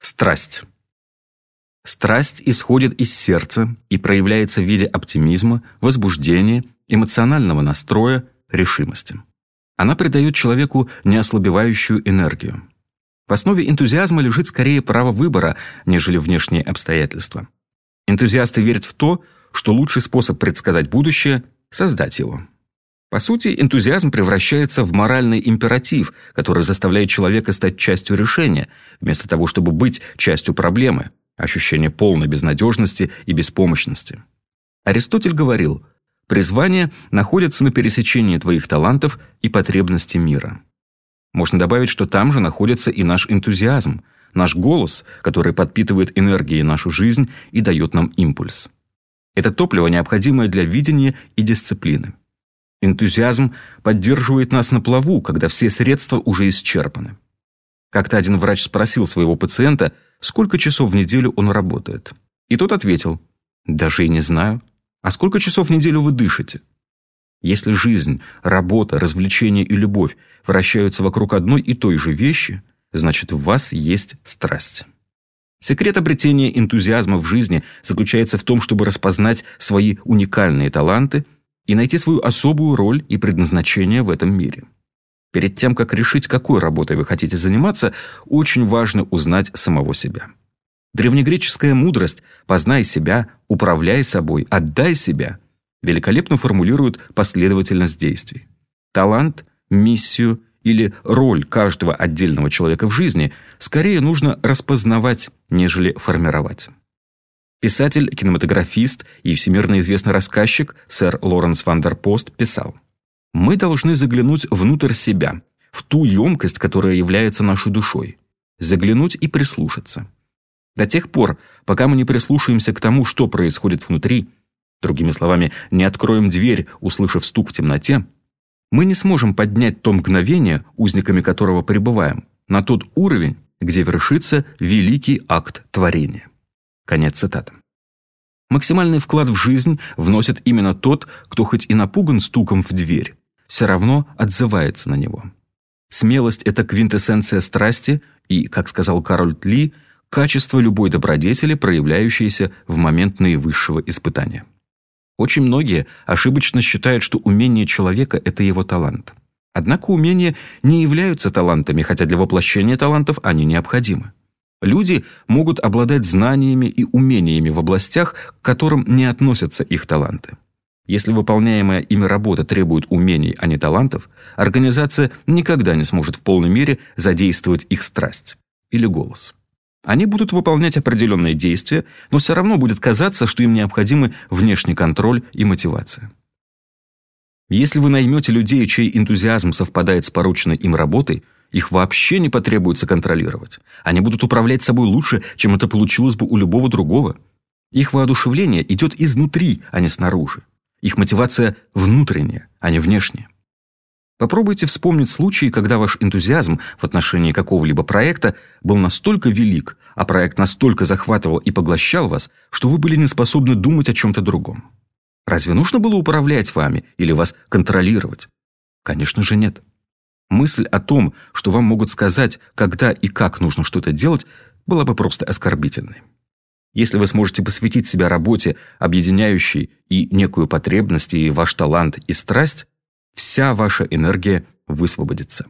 Страсть. Страсть исходит из сердца и проявляется в виде оптимизма, возбуждения, эмоционального настроя, решимости. Она придает человеку неослабевающую энергию. В основе энтузиазма лежит скорее право выбора, нежели внешние обстоятельства. Энтузиасты верят в то, что лучший способ предсказать будущее – создать его. По сути, энтузиазм превращается в моральный императив, который заставляет человека стать частью решения, вместо того, чтобы быть частью проблемы, ощущение полной безнадежности и беспомощности. Аристотель говорил, призвание находится на пересечении твоих талантов и потребностей мира. Можно добавить, что там же находится и наш энтузиазм, наш голос, который подпитывает энергией нашу жизнь и дает нам импульс. Это топливо, необходимое для видения и дисциплины. Энтузиазм поддерживает нас на плаву, когда все средства уже исчерпаны. Как-то один врач спросил своего пациента, сколько часов в неделю он работает. И тот ответил, «Даже и не знаю. А сколько часов в неделю вы дышите?» Если жизнь, работа, развлечение и любовь вращаются вокруг одной и той же вещи, значит, в вас есть страсть. Секрет обретения энтузиазма в жизни заключается в том, чтобы распознать свои уникальные таланты – и найти свою особую роль и предназначение в этом мире. Перед тем, как решить, какой работой вы хотите заниматься, очень важно узнать самого себя. Древнегреческая мудрость «познай себя, управляй собой, отдай себя» великолепно формулирует последовательность действий. Талант, миссию или роль каждого отдельного человека в жизни скорее нужно распознавать, нежели формировать. Писатель, кинематографист и всемирно известный рассказчик сэр Лоренс Вандерпост писал «Мы должны заглянуть внутрь себя, в ту емкость, которая является нашей душой, заглянуть и прислушаться. До тех пор, пока мы не прислушаемся к тому, что происходит внутри, другими словами, не откроем дверь, услышав стук в темноте, мы не сможем поднять то мгновение, узниками которого пребываем, на тот уровень, где вершится великий акт творения. Конец цитаты. Максимальный вклад в жизнь вносит именно тот, кто хоть и напуган стуком в дверь, все равно отзывается на него. Смелость – это квинтэссенция страсти и, как сказал Кароль Ли, качество любой добродетели, проявляющееся в момент наивысшего испытания. Очень многие ошибочно считают, что умение человека – это его талант. Однако умения не являются талантами, хотя для воплощения талантов они необходимы. Люди могут обладать знаниями и умениями в областях, к которым не относятся их таланты. Если выполняемая ими работа требует умений, а не талантов, организация никогда не сможет в полной мере задействовать их страсть или голос. Они будут выполнять определенные действия, но все равно будет казаться, что им необходимы внешний контроль и мотивация. Если вы наймете людей, чей энтузиазм совпадает с порученной им работой – их вообще не потребуется контролировать. Они будут управлять собой лучше, чем это получилось бы у любого другого. Их воодушевление идет изнутри, а не снаружи. Их мотивация внутренняя, а не внешняя. Попробуйте вспомнить случаи, когда ваш энтузиазм в отношении какого-либо проекта был настолько велик, а проект настолько захватывал и поглощал вас, что вы были не способны думать о чем-то другом. Разве нужно было управлять вами или вас контролировать? Конечно же нет. Мысль о том, что вам могут сказать, когда и как нужно что-то делать, была бы просто оскорбительной. Если вы сможете посвятить себя работе, объединяющей и некую потребность, и ваш талант, и страсть, вся ваша энергия высвободится.